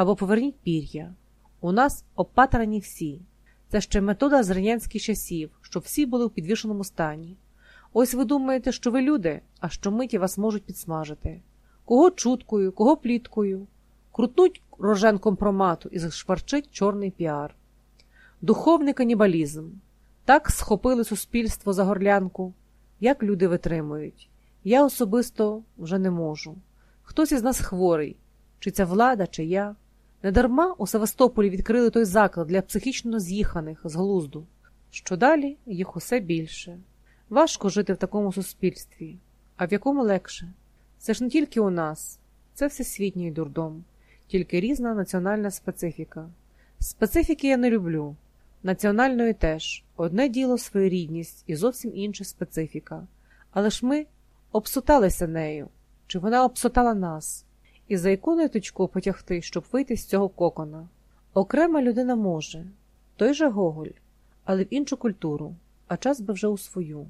або поверніть пір'я. У нас обпатрані всі. Це ще метода з радянських часів, щоб всі були у підвішеному стані. Ось ви думаєте, що ви люди, а щомиті вас можуть підсмажити. Кого чуткою, кого пліткою, крутнуть рожен компромату і зашварчить чорний піар. Духовний канібалізм. Так схопили суспільство за горлянку, як люди витримують. Я особисто вже не можу. Хтось із нас хворий, чи це влада, чи я. Недарма у Севастополі відкрили той заклад для психічно з'їханих з глузду. Що далі їх усе більше. Важко жити в такому суспільстві, а в якому легше. Це ж не тільки у нас, це всесвітній дурдом, тільки різна національна специфіка. Специфіки я не люблю, національної теж одне діло своєрідність і зовсім інша специфіка. Але ж ми обсуталися нею, чи вона обсутала нас, і за яку ниточку потягти, щоб вийти з цього кокона. Окрема людина може, той же Гоголь, але в іншу культуру, а час би вже у свою.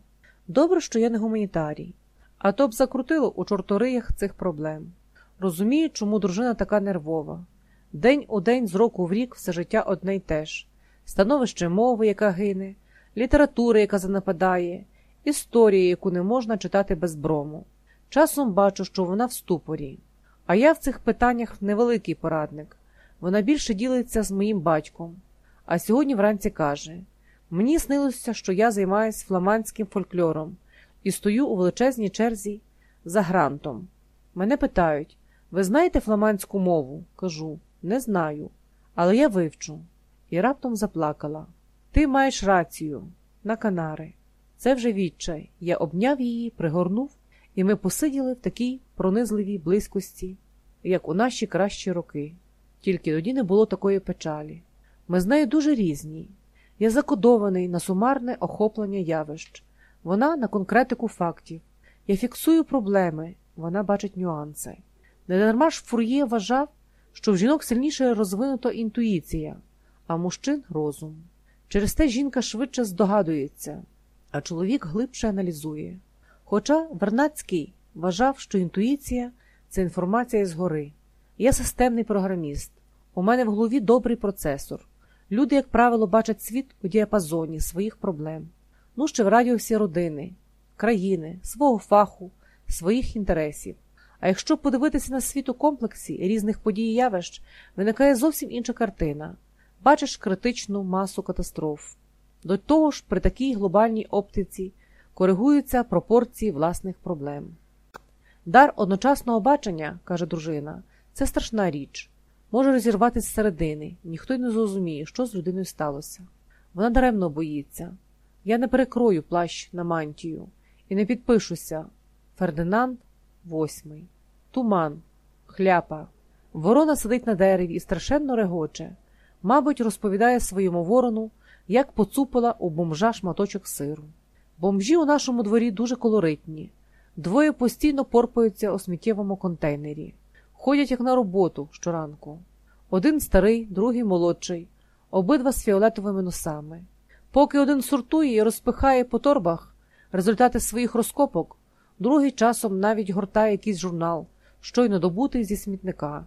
Добре, що я не гуманітарій, а то б закрутило у чорториях цих проблем. Розумію, чому дружина така нервова. День у день, з року в рік, все життя одне й те ж становище мови, яка гине, література, яка занападає, історія, яку не можна читати без брому. Часом бачу, що вона в ступорі. А я в цих питаннях невеликий порадник. Вона більше ділиться з моїм батьком. А сьогодні вранці каже: Мені снилося, що я займаюся фламандським фольклором і стою у величезній черзі за грантом. Мене питають: ви знаєте фламандську мову? Кажу, не знаю, але я вивчу. І раптом заплакала. Ти маєш рацію, на Канари. Це вже відчай. Я обняв її, пригорнув, і ми посиділи в такій пронизливій близькості, як у наші кращі роки. Тільки тоді не було такої печалі. Ми з нею дуже різні. Я закодований на сумарне охоплення явищ, вона на конкретику фактів. Я фіксую проблеми, вона бачить нюанси. Недарма ж Фур'є вважав, що в жінок сильніше розвинута інтуїція, а мужчин розум. Через те жінка швидше здогадується, а чоловік глибше аналізує. Хоча Вернацький вважав, що інтуїція це інформація згори. Я системний програміст. У мене в голові добрий процесор. Люди, як правило, бачать світ у діапазоні своїх проблем. Ну, ще в радіусі родини, країни, свого фаху, своїх інтересів. А якщо подивитися на світ у комплексі різних подій і явищ, виникає зовсім інша картина. Бачиш критичну масу катастроф. До того ж, при такій глобальній оптиці коригуються пропорції власних проблем. Дар одночасного бачення, каже дружина, це страшна річ. Може розірватися зсередини, ніхто й не зрозуміє, що з людиною сталося. Вона даремно боїться. Я не перекрою плащ на мантію і не підпишуся. Фердинанд восьмий. Туман, хляпа. Ворона сидить на дереві і страшенно регоче. Мабуть, розповідає своєму ворону, як поцупила у бомжа шматочок сиру. Бомжі у нашому дворі дуже колоритні. Двоє постійно порпаються у сміттєвому контейнері. Ходять як на роботу щоранку. Один старий, другий молодший, обидва з фіолетовими носами. Поки один сортує і розпихає по торбах результати своїх розкопок, другий часом навіть гортає якийсь журнал, щойно добутий зі смітника,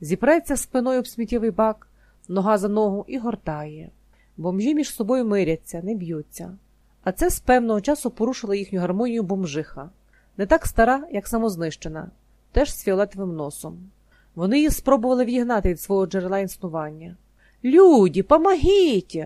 зіпреться спиною в сміттєвий бак, нога за ногу і гортає. Бомжі між собою миряться, не б'ються. А це з певного часу порушило їхню гармонію бомжиха, не так стара, як самознищена, теж з фіолетовим носом. Вони її спробували відігнати від свого джерела існування. Люди, помогіть!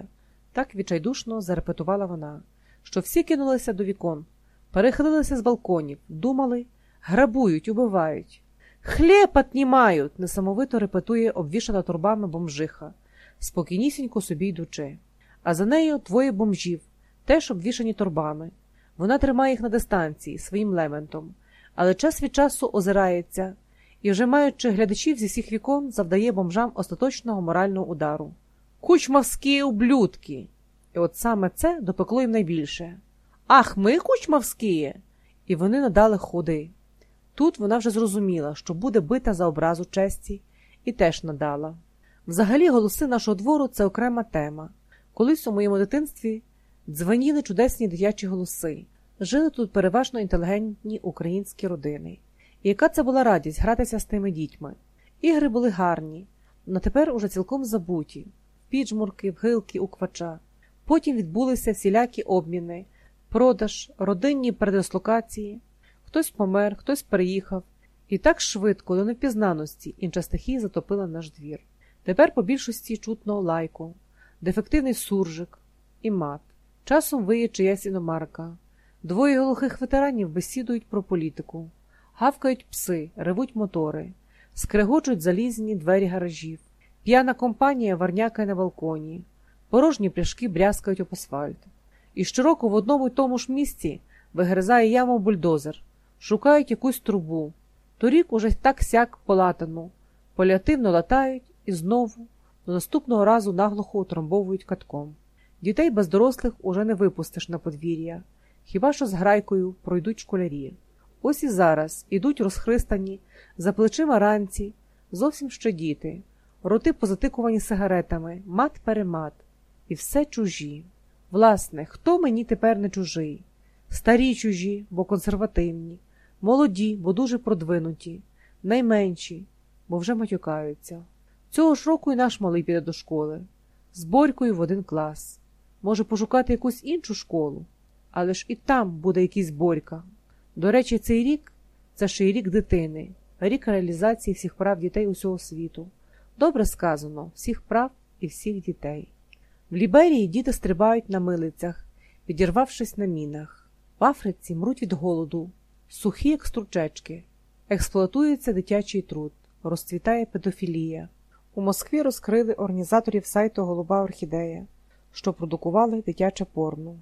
Так відчайдушно зарепетувала вона, що всі кинулися до вікон, перехилилися з балконів, думали, грабують, убивають. Хліб отнімають, несамовито репетує обвішана турбами бомжиха, спокійнісінько собі йдучи. А за нею двоє бомжів, теж обвішані торбами. Вона тримає їх на дистанції своїм лементом, але час від часу озирається і, вже маючи глядачів зі всіх вікон, завдає бомжам остаточного морального удару. Кучмавські ублюдки! І от саме це допекло їм найбільше. Ах, ми кучмавські! І вони надали ходи. Тут вона вже зрозуміла, що буде бита за образу честі, і теж надала. Взагалі, голоси нашого двору це окрема тема. Колись у моєму дитинстві дзвоніли чудесні дитячі голоси. Жили тут переважно інтелігентні українські родини. І яка це була радість гратися з тими дітьми. Ігри були гарні, на тепер уже цілком забуті піджмурки, в гилки, у. Потім відбулися всілякі обміни, продаж, родинні передислокації. Хтось помер, хтось переїхав, і так швидко, до невпізнаності, інша стихія затопила наш двір. Тепер по більшості чутно лайку, дефективний суржик і мат. Часом виє чиясь іномарка. Двоє глухих ветеранів бесідують про політику, гавкають пси, ревуть мотори, скрегочуть залізні двері гаражів. П'яна компанія варнякає на балконі, порожні пляшки брязкають об асфальт. І щороку в одному й тому ж місці вигризає яму бульдозер, шукають якусь трубу. Торік уже так сяк полатану, паліативно латають і знову до наступного разу наглухо утрамбовують катком. Дітей без дорослих уже не випустиш на подвір'я, хіба що з грайкою пройдуть школярі. Ось і зараз ідуть розхристані, за плечима ранці, зовсім ще діти, роти позатикувані сигаретами, мат-перемат, і все чужі. Власне, хто мені тепер не чужий? Старі чужі, бо консервативні, молоді, бо дуже продвинуті, найменші, бо вже матюкаються. Цього ж року і наш малий піде до школи, з Борькою в один клас. Може пошукати якусь іншу школу, але ж і там буде якийсь Борька. До речі, цей рік це ще й рік дитини, рік реалізації всіх прав дітей усього світу. Добре сказано, всіх прав і всіх дітей. В Ліберії діти стрибають на милицях, підірвавшись на мінах. В Африці мруть від голоду, сухі, як стручечки, експлуатується дитячий труд, розцвітає педофілія. У Москві розкрили організаторів сайту Голуба Орхідея, що продукували дитяче порно.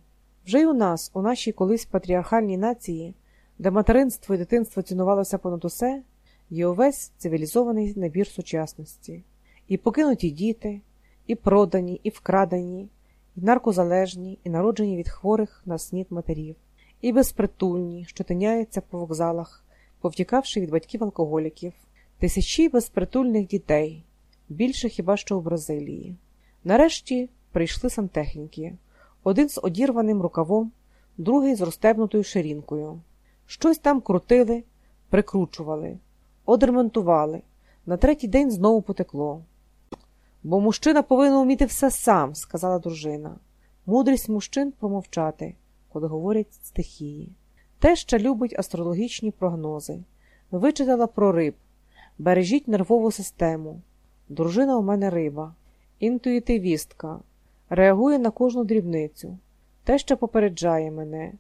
Вже й у нас, у нашій колись патріархальній нації, де материнство і дитинство цінувалося понад усе, є увесь цивілізований набір сучасності. І покинуті діти, і продані, і вкрадені, і наркозалежні, і народжені від хворих на снід матерів, і безпритульні, що тиняються по вокзалах, повтікавши від батьків алкоголіків, тисячі безпритульних дітей, більше хіба що у Бразилії. Нарешті прийшли сантехніки, один з одірваним рукавом, другий з розтебнутою ширінкою. Щось там крутили, прикручували, одремонтували. На третій день знову потекло. Бо мужчина повинен вміти все сам, сказала дружина. Мудрість мужчин промовчати, коли говорять стихії. Теща любить астрологічні прогнози. Вичитала про риб. Бережіть нервову систему. Дружина у мене риба, інтуїтивістка, реагує на кожну дрібницю. те, що попереджає мене.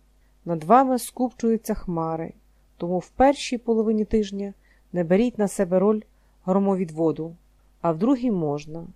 Над вами скупчуються хмари, тому в першій половині тижня не беріть на себе роль громовідводу, а в другій можна.